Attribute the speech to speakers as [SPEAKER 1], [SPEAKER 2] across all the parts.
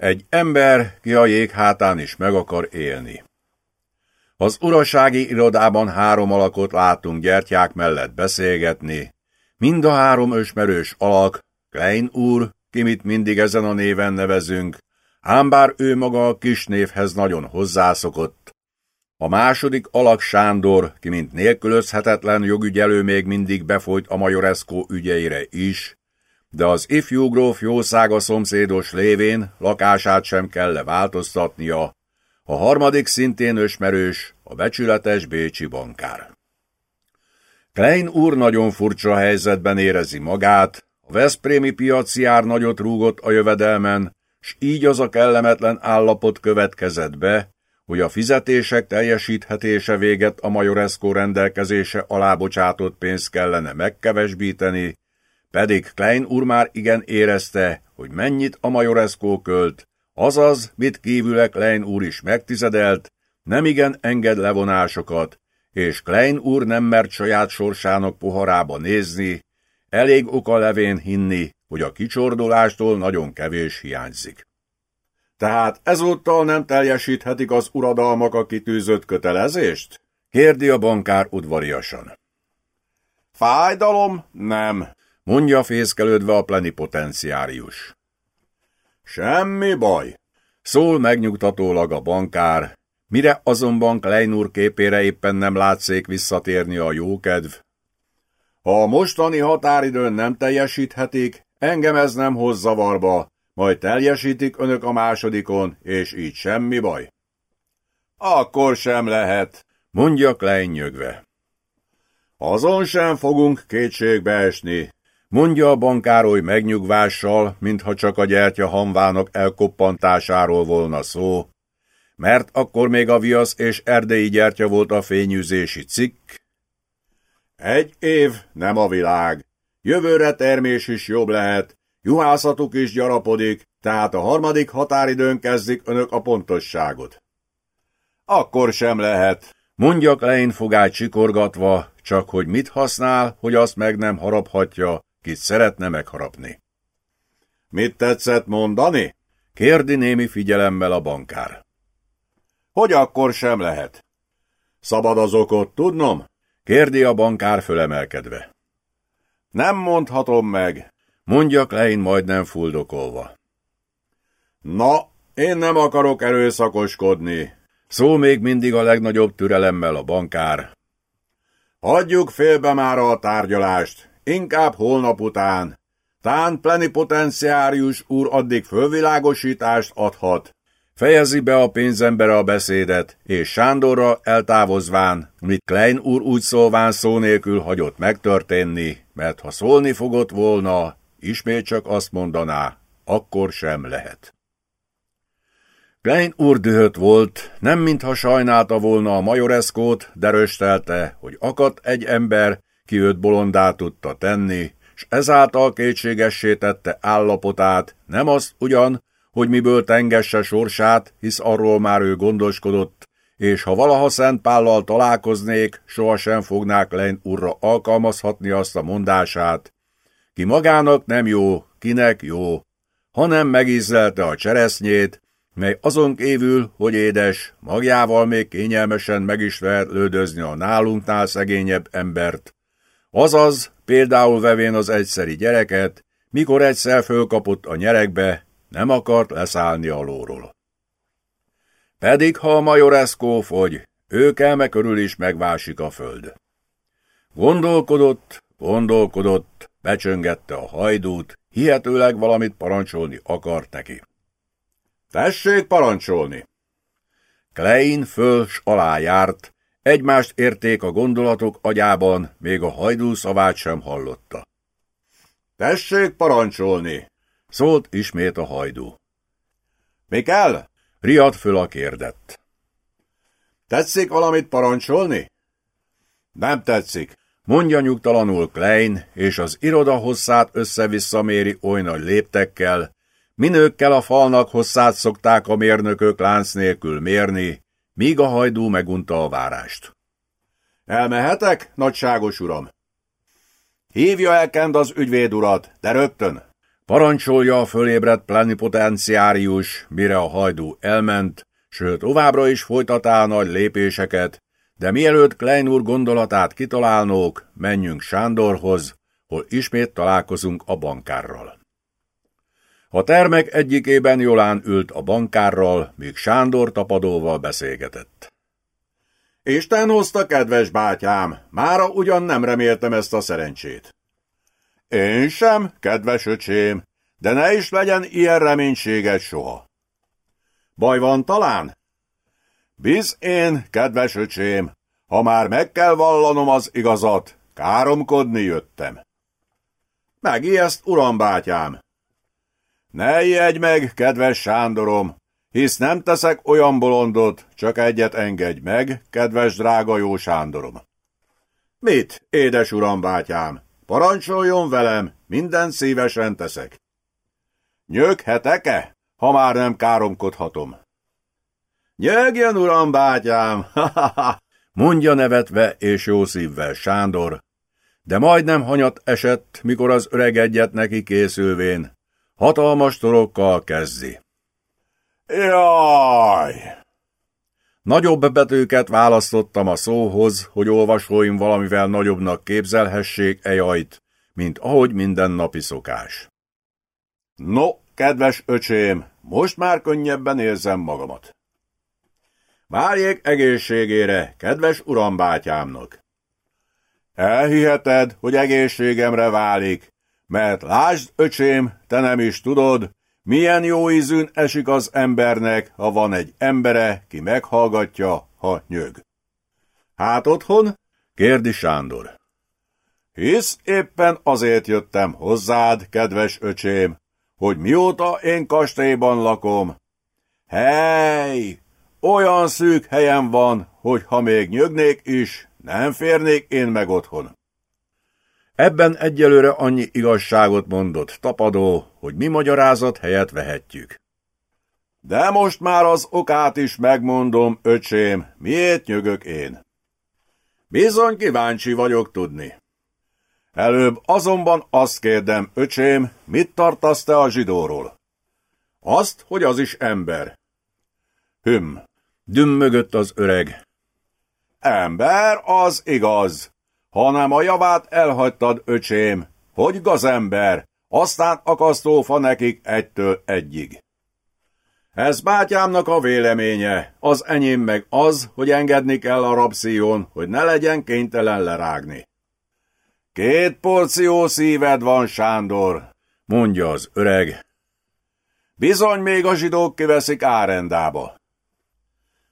[SPEAKER 1] Egy ember, ki a jég hátán is meg akar élni. Az urasági irodában három alakot látunk gyertyák mellett beszélgetni. Mind a három ösmerős alak, Klein úr, kimit mindig ezen a néven nevezünk, ám bár ő maga a kis névhez nagyon hozzászokott. A második alak Sándor, ki mint nélkülözhetetlen jogügyelő még mindig befolyt a Majoreszkó ügyeire is, de az ifjú gróf jószága szomszédos lévén lakását sem kell változtatnia, a harmadik szintén ösmerős, a becsületes bécsi bankár. Klein úr nagyon furcsa helyzetben érezi magát, a Veszprémi piaci ár nagyot rúgott a jövedelmen, s így az a kellemetlen állapot következett be, hogy a fizetések teljesíthetése véget a Majoreszkó rendelkezése alá bocsátott pénzt kellene megkevesbíteni, pedig Klein úr már igen érezte, hogy mennyit a Majoreszkó költ, azaz, mit kívüle Klein úr is megtizedelt, nem igen enged levonásokat, és Klein úr nem mert saját sorsának poharába nézni, elég oka levén hinni, hogy a kicsordolástól nagyon kevés hiányzik. Tehát ezúttal nem teljesíthetik az uradalmak a kitűzött kötelezést? kérdi a bankár udvariasan. Fájdalom? Nem, mondja fészkelődve a plenipotenciárius. Semmi baj, szól megnyugtatólag a bankár, mire azonban Klein úr képére éppen nem látszék visszatérni a jókedv. Ha a mostani határidőn nem teljesíthetik, engem ez nem hoz zavarba, majd teljesítik önök a másodikon, és így semmi baj. Akkor sem lehet, mondja Klein nyögve. Azon sem fogunk kétségbe esni, mondja a bankároly megnyugvással, mintha csak a gyertya hamvának elkoppantásáról volna szó, mert akkor még a viasz és erdei gyertya volt a fényűzési cikk. Egy év, nem a világ. Jövőre termés is jobb lehet, juhászatuk is gyarapodik, tehát a harmadik határidőn kezdik önök a pontosságot. Akkor sem lehet, mondja Klein fogát csikorgatva, csak hogy mit használ, hogy azt meg nem haraphatja, kit szeretne megharapni. Mit tetszett mondani? kérdi némi figyelemmel a bankár. Hogy akkor sem lehet? Szabad az okot tudnom? kérdi a bankár fölemelkedve. Nem mondhatom meg, mondja Klein majdnem fuldokolva. Na, én nem akarok erőszakoskodni, szól még mindig a legnagyobb türelemmel a bankár. Hagyjuk félbe már a tárgyalást, inkább holnap után. Tán plenipotenciárius úr addig fölvilágosítást adhat. Fejezi be a pénzembere a beszédet, és Sándorra eltávozván, mit Klein úr úgy szólván szó nélkül hagyott megtörténni, mert ha szólni fogott volna, ismét csak azt mondaná, akkor sem lehet. Klein úr dühött volt, nem mintha sajnálta volna a majoreszkót, de röstelte, hogy akadt egy ember, ki őt bolondá tudta tenni, s ezáltal kétségessé tette állapotát, nem azt ugyan, hogy miből tengesse sorsát, hisz arról már ő gondoskodott, és ha valaha Szent Pállal találkoznék, sohasem fognák Lein urra alkalmazhatni azt a mondását. Ki magának nem jó, kinek jó, hanem megízlelte a cseresznyét, mely azon kívül, hogy édes, magjával még kényelmesen meg is verlődözni a nálunknál szegényebb embert, Azaz, például vevén az egyszeri gyereket, mikor egyszer fölkapott a nyerekbe, nem akart leszállni alóról. Pedig ha a majoreszkó fogy, ő kelme körül is megvásik a föld. Gondolkodott, gondolkodott, becsöngette a hajdút, hihetőleg valamit parancsolni akart neki. Tessék parancsolni! Klein föl s alá járt, Egymást érték a gondolatok agyában, még a hajdú szavát sem hallotta. Tessék parancsolni! Szólt ismét a hajdú. Mi kell? Riad föl a kérdett. Tetszik valamit parancsolni? Nem tetszik, mondja nyugtalanul Klein, és az iroda hosszát össze-vissza méri oly nagy léptekkel, minőkkel a falnak hosszát szokták a mérnökök lánc nélkül mérni, míg a hajdú megunta a várást. Elmehetek, nagyságos uram? Hívja el Kend az ügyvéd urat, de rögtön, Parancsolja a fölébredt plenipotenciárius, mire a hajdú elment, sőt továbbra is folytatál nagy lépéseket, de mielőtt Klein úr gondolatát kitalálnók, menjünk Sándorhoz, hol ismét találkozunk a bankárral. A termek egyikében Jolán ült a bankárral, míg Sándor tapadóval beszélgetett. Isten hozta, kedves bátyám, mára ugyan nem reméltem ezt a szerencsét. Én sem, kedves öcsém, de ne is legyen ilyen reménységed soha. Baj van talán? Bisz én, kedves öcsém, ha már meg kell vallanom az igazat, káromkodni jöttem. Megijeszt, uram bátyám. Ne ijedj meg, kedves Sándorom, hisz nem teszek olyan bolondot, csak egyet engedj meg, kedves drága jó Sándorom. Mit, édes uram bátyám, parancsoljon velem, minden szívesen teszek. Nyöghetek-e, ha már nem káromkodhatom? Nyögjön, uram bátyám, mondja nevetve és jó szívvel Sándor, de majdnem hanyat esett, mikor az öreg egyet neki készülvén, hatalmas torokkal kezdi. Jaj! Nagyobb betűket választottam a szóhoz, hogy olvasóim valamivel nagyobbnak képzelhessék e jajt, mint ahogy mindennapi szokás. No, kedves öcsém, most már könnyebben érzem magamat. Várjék egészségére, kedves urambátyámnak! Elhiheted, hogy egészségemre válik, mert lásd, öcsém, te nem is tudod, milyen jó ízűn esik az embernek, ha van egy embere, ki meghallgatja, ha nyög. Hát otthon? kérdi Sándor. Hisz éppen azért jöttem hozzád, kedves öcsém, hogy mióta én kastélyban lakom. Hely, olyan szűk helyem van, hogy ha még nyögnék is, nem férnék én meg otthon. Ebben egyelőre annyi igazságot mondott tapadó, hogy mi magyarázat helyet vehetjük. De most már az okát is megmondom, öcsém, miért nyögök én. Bizony kíváncsi vagyok tudni. Előbb azonban azt kérdem, öcsém, mit tartasz te a zsidóról? Azt, hogy az is ember. Hüm, dümmögött az öreg. Ember, az igaz, hanem a javát elhagytad, öcsém, hogy gazember, aztán akasztófa nekik egytől egyig. Ez bátyámnak a véleménye, az enyém meg az, hogy engedni kell a rabszíjon, hogy ne legyen kénytelen lerágni. Két porció szíved van, Sándor, mondja az öreg. Bizony még a zsidók kiveszik árendába.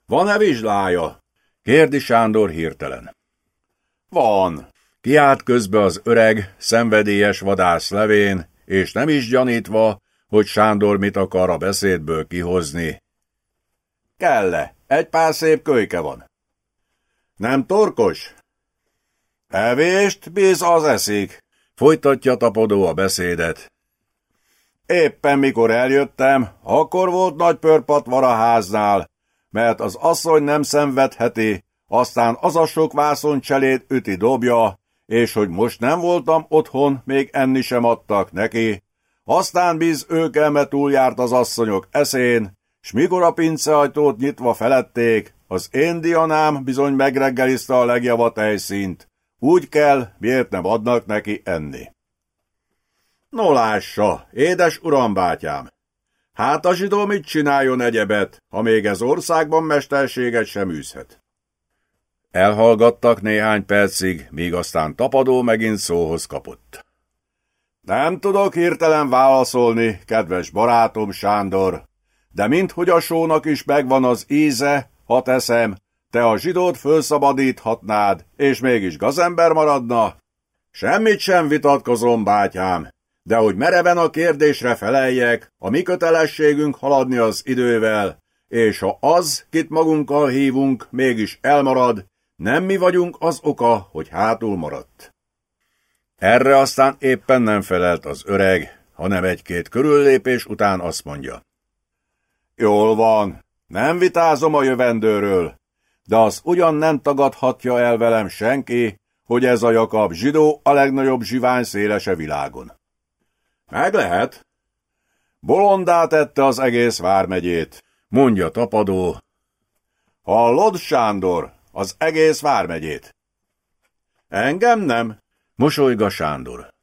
[SPEAKER 1] Van-e vizslája? kérdi Sándor hirtelen. Van. Kiált közbe az öreg, szenvedélyes vadász levén, és nem is gyanítva, hogy Sándor mit akar a beszédből kihozni. Kelle, egy pár szép kölyke van. Nem torkos? Evést bíz az eszik, folytatja tapadó a beszédet. Éppen mikor eljöttem, akkor volt nagy pörpatvar a háznál, mert az asszony nem szenvedheti, aztán az a sok vászoncselét üti dobja, és hogy most nem voltam otthon, még enni sem adtak neki. Aztán biz őkelme túljárt az asszonyok eszén, s mikor a pinceajtót nyitva felették, az én dianám bizony megreggelizte a legjavat tejszínt. Úgy kell, miért nem adnak neki enni. No lássa, édes urambátyám! Hát a zsidó mit csináljon egyebet, ha még ez országban mesterséget sem űzhet? Elhallgattak néhány percig, míg aztán tapadó megint szóhoz kapott. Nem tudok hirtelen válaszolni, kedves barátom Sándor, de minthogy a sónak is megvan az íze, ha teszem, te a zsidót fölszabadíthatnád, és mégis gazember maradna? Semmit sem vitatkozom, bátyám, de hogy mereven a kérdésre feleljek, a mi kötelességünk haladni az idővel, és ha az, kit magunkkal hívunk, mégis elmarad, nem mi vagyunk az oka, hogy hátul maradt. Erre aztán éppen nem felelt az öreg, hanem egy-két körüllépés után azt mondja. Jól van, nem vitázom a jövendőről, de az ugyan nem tagadhatja el velem senki, hogy ez a Jakab zsidó a legnagyobb zsivány szélese világon. Meg lehet, Bolondá tette az egész vármegyét, mondja tapadó. Hallod, Sándor, az egész vármegyét? Engem nem, mosolyga Sándor.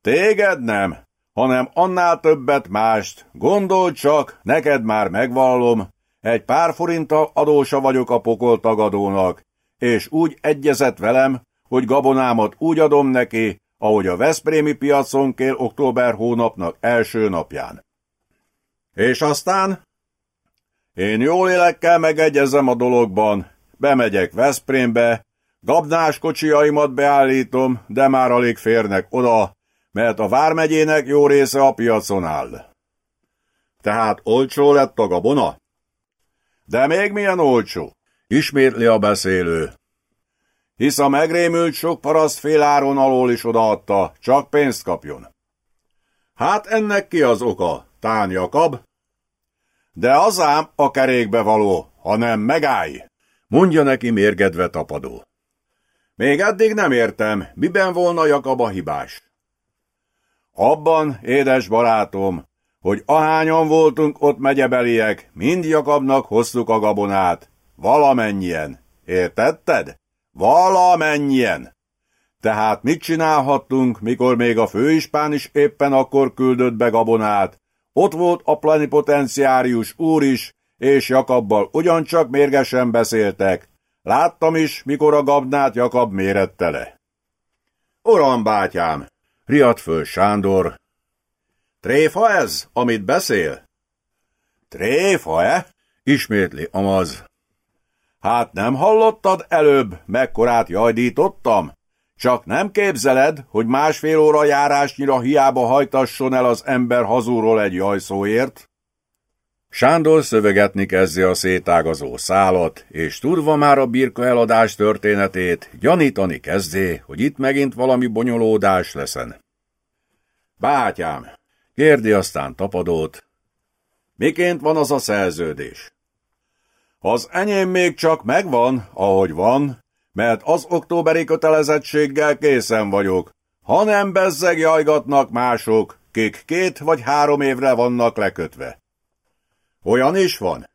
[SPEAKER 1] Téged nem, hanem annál többet mást. Gondolj csak, neked már megvallom, egy pár forinttal adósa vagyok a pokol tagadónak, és úgy egyezett velem, hogy gabonámat úgy adom neki, ahogy a Veszprémi piacon kér október hónapnak első napján. És aztán? Én jól élekkel megegyezem a dologban, bemegyek Veszprémbe, gabnás kocsiaimat beállítom, de már alig férnek oda, mert a vármegyének jó része a piacon áll. Tehát olcsó lett a gabona? De még milyen olcsó? Ismétli a beszélő. Hisz a megrémült sok paraszt féláron alól is odaadta, csak pénzt kapjon. Hát ennek ki az oka, Tán Jakab? De az ám a kerékbe való, hanem megállj, mondja neki mérgedve tapadó. Még eddig nem értem, miben volna Jakab a hibás. Abban, édes barátom, hogy ahányan voltunk ott megyebeliek, mind Jakabnak hoztuk a gabonát. Valamennyien. Értetted? Valamennyien. Tehát mit csinálhattunk, mikor még a főispán is éppen akkor küldött be gabonát? Ott volt a plenipotenciárius úr is, és Jakabbal ugyancsak mérgesen beszéltek. Láttam is, mikor a gabnát Jakab mérette le. Uram, bátyám, riadt föl Sándor. Tréfa ez, amit beszél? Tréfa-e? Ismétli Amaz. Hát nem hallottad előbb, mekkorát jajdítottam? Csak nem képzeled, hogy másfél óra járásnyira hiába hajtasson el az ember hazúról egy jajszóért? Sándor szövegetni kezdi a szétágazó szálat, és tudva már a birka eladás történetét, gyanítani kezdé, hogy itt megint valami bonyolódás leszen. Bátyám, kérdi aztán tapadót, miként van az a szerződés? Az enyém még csak megvan, ahogy van, mert az októberi kötelezettséggel készen vagyok, ha nem bezzeg jajgatnak mások, kik két vagy három évre vannak lekötve. Olyan is van?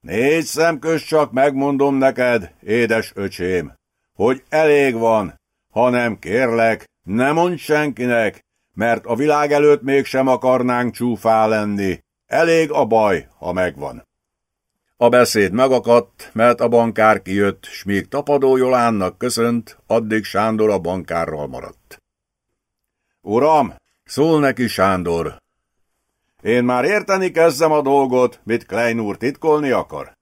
[SPEAKER 1] Négy szemkös csak megmondom neked, édes öcsém, hogy elég van, hanem kérlek, ne mondd senkinek, mert a világ előtt mégsem akarnánk csúfá lenni. Elég a baj, ha megvan. A beszéd megakadt, mert a bankár kijött, s míg tapadó Jolánnak köszönt, addig Sándor a bankárral maradt. Uram, szól neki Sándor. Én már érteni kezdem a dolgot, mit Klein úr titkolni akar.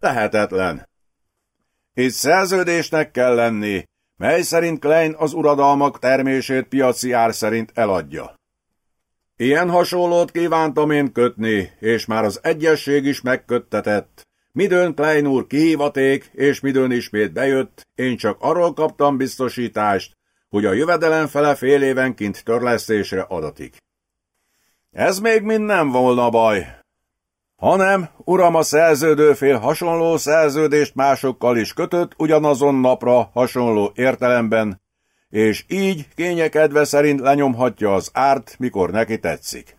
[SPEAKER 1] Lehetetlen. Itt szerződésnek kell lenni, mely szerint Klein az uradalmak termését piaci ár szerint eladja. Ilyen hasonlót kívántam én kötni, és már az egyesség is megköttetett. Midőn Klein úr kihívaték, és midőn ismét bejött, én csak arról kaptam biztosítást, hogy a jövedelem fele fél évenként törlesztésre adatik. Ez még mind nem volna baj. Hanem, uram, a szerződőfél hasonló szerződést másokkal is kötött ugyanazon napra hasonló értelemben, és így kényekedve szerint lenyomhatja az árt, mikor neki tetszik.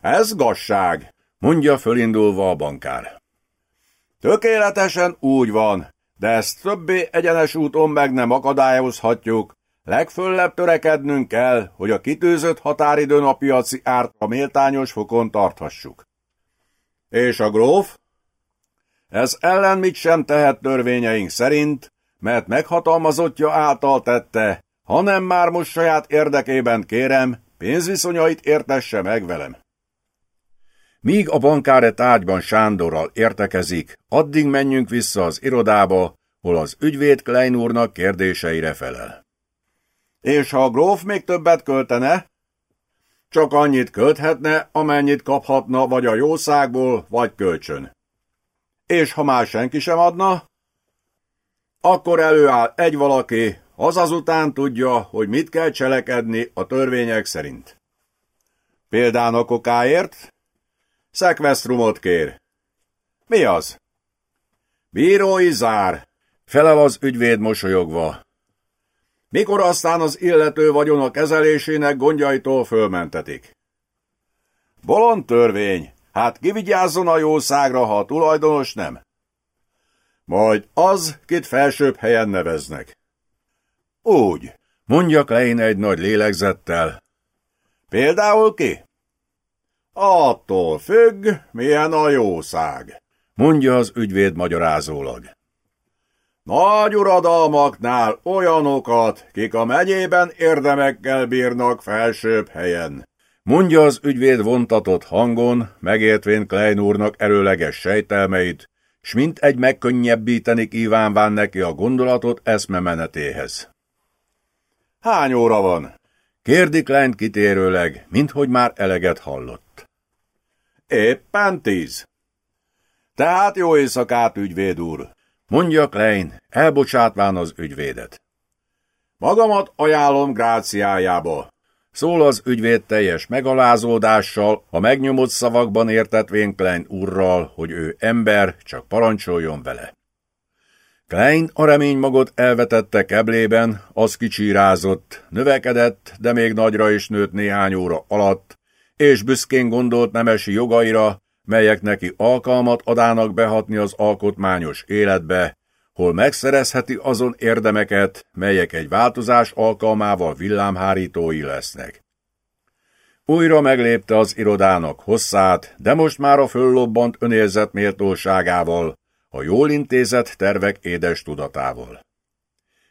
[SPEAKER 1] Ez gazság, mondja fölindulva a bankár. Tökéletesen úgy van, de ezt többé egyenes úton meg nem akadályozhatjuk, legföllebb törekednünk kell, hogy a kitűzött határidőn a piaci árt a méltányos fokon tarthassuk. És a gróf? Ez ellen mit sem tehet törvényeink szerint, mert meghatalmazottja által tette, hanem már most saját érdekében kérem, pénzviszonyait értesse meg velem. Míg a bankáre tárgyban Sándorral értekezik, addig menjünk vissza az irodába, hol az ügyvéd Klein úrnak kérdéseire felel. És ha a gróf még többet költene? Csak annyit költhetne, amennyit kaphatna vagy a jószágból, vagy kölcsön. És ha már senki sem adna? Akkor előáll egy valaki, az azután tudja, hogy mit kell cselekedni a törvények szerint. Példán a kokáért? Szekvesztrumot kér. Mi az? Bírói zár, felel az ügyvéd mosolyogva. Mikor aztán az illető vagyona kezelésének gondjaitól fölmentetik. Bolond törvény, hát kivigyázzon a jószágra, ha a tulajdonos nem. Majd az, kit felsőbb helyen neveznek. Úgy, mondja Klein egy nagy lélegzettel. Például ki? Attól függ, milyen a jószág, mondja az ügyvéd magyarázólag. Nagy uradalmaknál olyanokat, kik a megyében érdemekkel bírnak felsőbb helyen. Mondja az ügyvéd vontatott hangon, megértvén Klein úrnak erőleges sejtelmeit, s mint egy megkönnyebbíteni kívánván neki a gondolatot eszmemenetéhez. Hány óra van? Kérdi Klein kitérőleg, minthogy már eleget hallott. Éppen tíz. Tehát jó éjszakát, ügyvéd úr, mondja Klein, elbocsátván az ügyvédet. Magamat ajánlom gráciájába, szól az ügyvéd teljes megalázódással, a megnyomott szavakban értetvén Klein urral, hogy ő ember, csak parancsoljon vele. Klein a remény magot elvetette keblében, az kicsírázott, növekedett, de még nagyra is nőtt néhány óra alatt, és büszkén gondolt nemesi jogaira, melyek neki alkalmat adának behatni az alkotmányos életbe, hol megszerezheti azon érdemeket, melyek egy változás alkalmával villámhárítói lesznek. Újra meglépte az irodának hosszát, de most már a föllobbant önérzet méltóságával, a jól intézett tervek édes tudatával.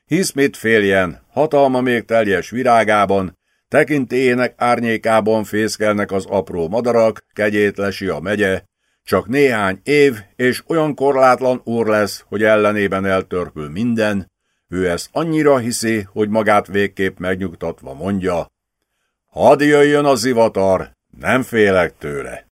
[SPEAKER 1] Hisz mit féljen, hatalma még teljes virágában, tekintélyének árnyékában fészkelnek az apró madarak, kegyét lesi a megye, csak néhány év, és olyan korlátlan úr lesz, hogy ellenében eltörpül minden, ő ezt annyira hiszi, hogy magát végképp megnyugtatva mondja, hadd jöjjön a zivatar, nem félek tőle.